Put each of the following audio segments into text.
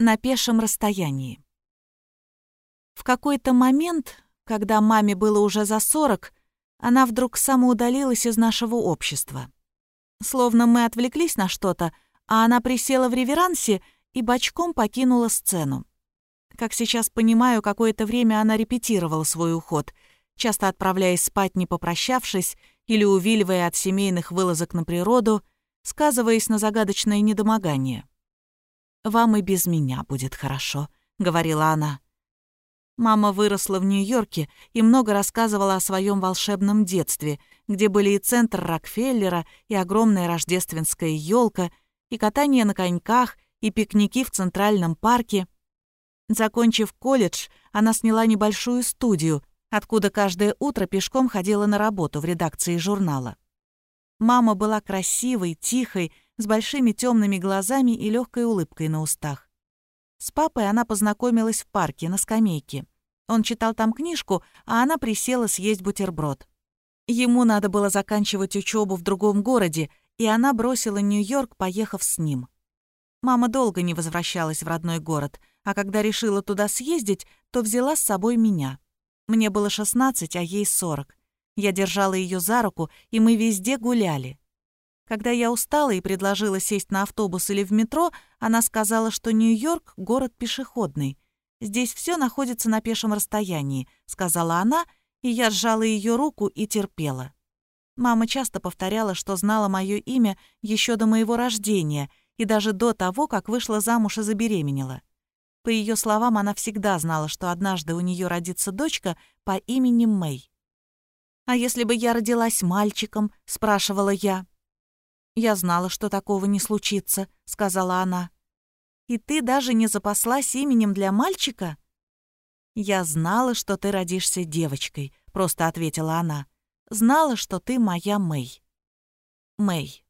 на пешем расстоянии. В какой-то момент, когда маме было уже за сорок, она вдруг самоудалилась из нашего общества. Словно мы отвлеклись на что-то, а она присела в реверансе и бочком покинула сцену. Как сейчас понимаю, какое-то время она репетировала свой уход, часто отправляясь спать, не попрощавшись, или увиливая от семейных вылазок на природу, сказываясь на загадочное недомогание. «Вам и без меня будет хорошо», — говорила она. Мама выросла в Нью-Йорке и много рассказывала о своем волшебном детстве, где были и центр Рокфеллера, и огромная рождественская елка, и катание на коньках, и пикники в Центральном парке. Закончив колледж, она сняла небольшую студию, откуда каждое утро пешком ходила на работу в редакции журнала. Мама была красивой, тихой, с большими темными глазами и легкой улыбкой на устах. С папой она познакомилась в парке на скамейке. Он читал там книжку, а она присела съесть бутерброд. Ему надо было заканчивать учебу в другом городе, и она бросила Нью-Йорк, поехав с ним. Мама долго не возвращалась в родной город, а когда решила туда съездить, то взяла с собой меня. Мне было 16, а ей 40. Я держала ее за руку, и мы везде гуляли. Когда я устала и предложила сесть на автобус или в метро, она сказала, что Нью-Йорк — город пешеходный. «Здесь все находится на пешем расстоянии», — сказала она, и я сжала ее руку и терпела. Мама часто повторяла, что знала мое имя еще до моего рождения и даже до того, как вышла замуж и забеременела. По ее словам, она всегда знала, что однажды у нее родится дочка по имени Мэй. «А если бы я родилась мальчиком?» — спрашивала я. «Я знала, что такого не случится», — сказала она. «И ты даже не запаслась именем для мальчика?» «Я знала, что ты родишься девочкой», — просто ответила она. «Знала, что ты моя Мэй». Мэй.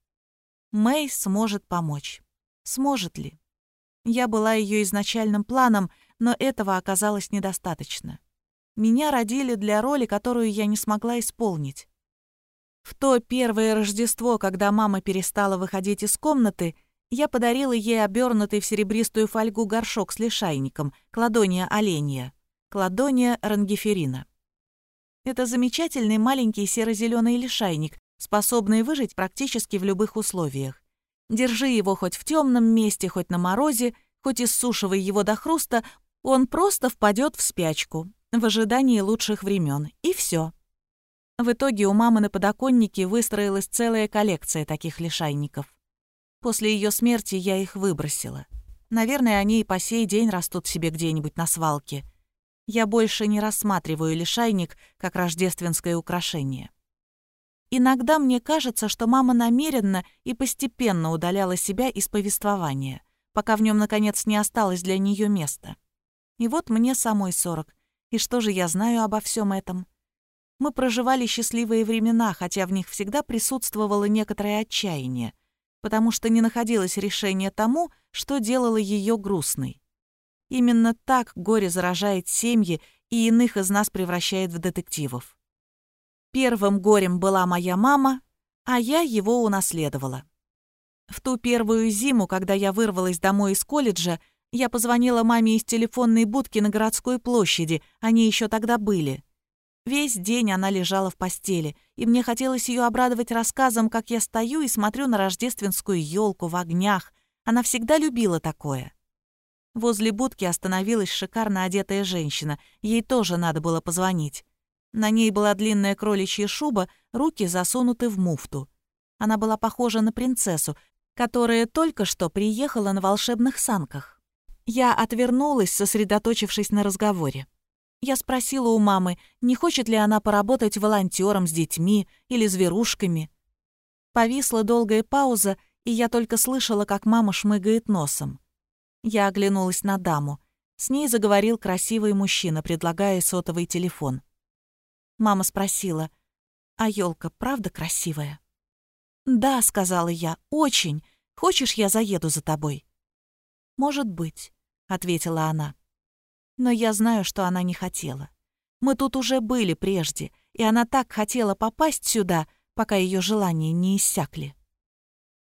Мэй сможет помочь. Сможет ли? Я была ее изначальным планом, но этого оказалось недостаточно. Меня родили для роли, которую я не смогла исполнить. В то первое Рождество, когда мама перестала выходить из комнаты, я подарила ей обернутый в серебристую фольгу горшок с лишайником, кладония оленья, кладония рангиферина. Это замечательный маленький серо-зеленый лишайник, способный выжить практически в любых условиях. Держи его хоть в темном месте, хоть на морозе, хоть иссушивай его до хруста, он просто впадет в спячку, в ожидании лучших времен, и все. В итоге у мамы на подоконнике выстроилась целая коллекция таких лишайников. После ее смерти я их выбросила. Наверное, они и по сей день растут себе где-нибудь на свалке. Я больше не рассматриваю лишайник как рождественское украшение. Иногда мне кажется, что мама намеренно и постепенно удаляла себя из повествования, пока в нем наконец не осталось для нее места. И вот мне самой сорок. И что же я знаю обо всем этом? Мы проживали счастливые времена, хотя в них всегда присутствовало некоторое отчаяние, потому что не находилось решения тому, что делало ее грустной. Именно так горе заражает семьи и иных из нас превращает в детективов. Первым горем была моя мама, а я его унаследовала. В ту первую зиму, когда я вырвалась домой из колледжа, я позвонила маме из телефонной будки на городской площади, они еще тогда были. Весь день она лежала в постели, и мне хотелось ее обрадовать рассказом, как я стою и смотрю на рождественскую елку в огнях. Она всегда любила такое. Возле будки остановилась шикарно одетая женщина. Ей тоже надо было позвонить. На ней была длинная кроличья шуба, руки засунуты в муфту. Она была похожа на принцессу, которая только что приехала на волшебных санках. Я отвернулась, сосредоточившись на разговоре. Я спросила у мамы, не хочет ли она поработать волонтером с детьми или зверушками. Повисла долгая пауза, и я только слышала, как мама шмыгает носом. Я оглянулась на даму. С ней заговорил красивый мужчина, предлагая сотовый телефон. Мама спросила, «А елка правда красивая?» «Да», — сказала я, — «очень. Хочешь, я заеду за тобой?» «Может быть», — ответила она. Но я знаю, что она не хотела. Мы тут уже были прежде, и она так хотела попасть сюда, пока ее желания не иссякли.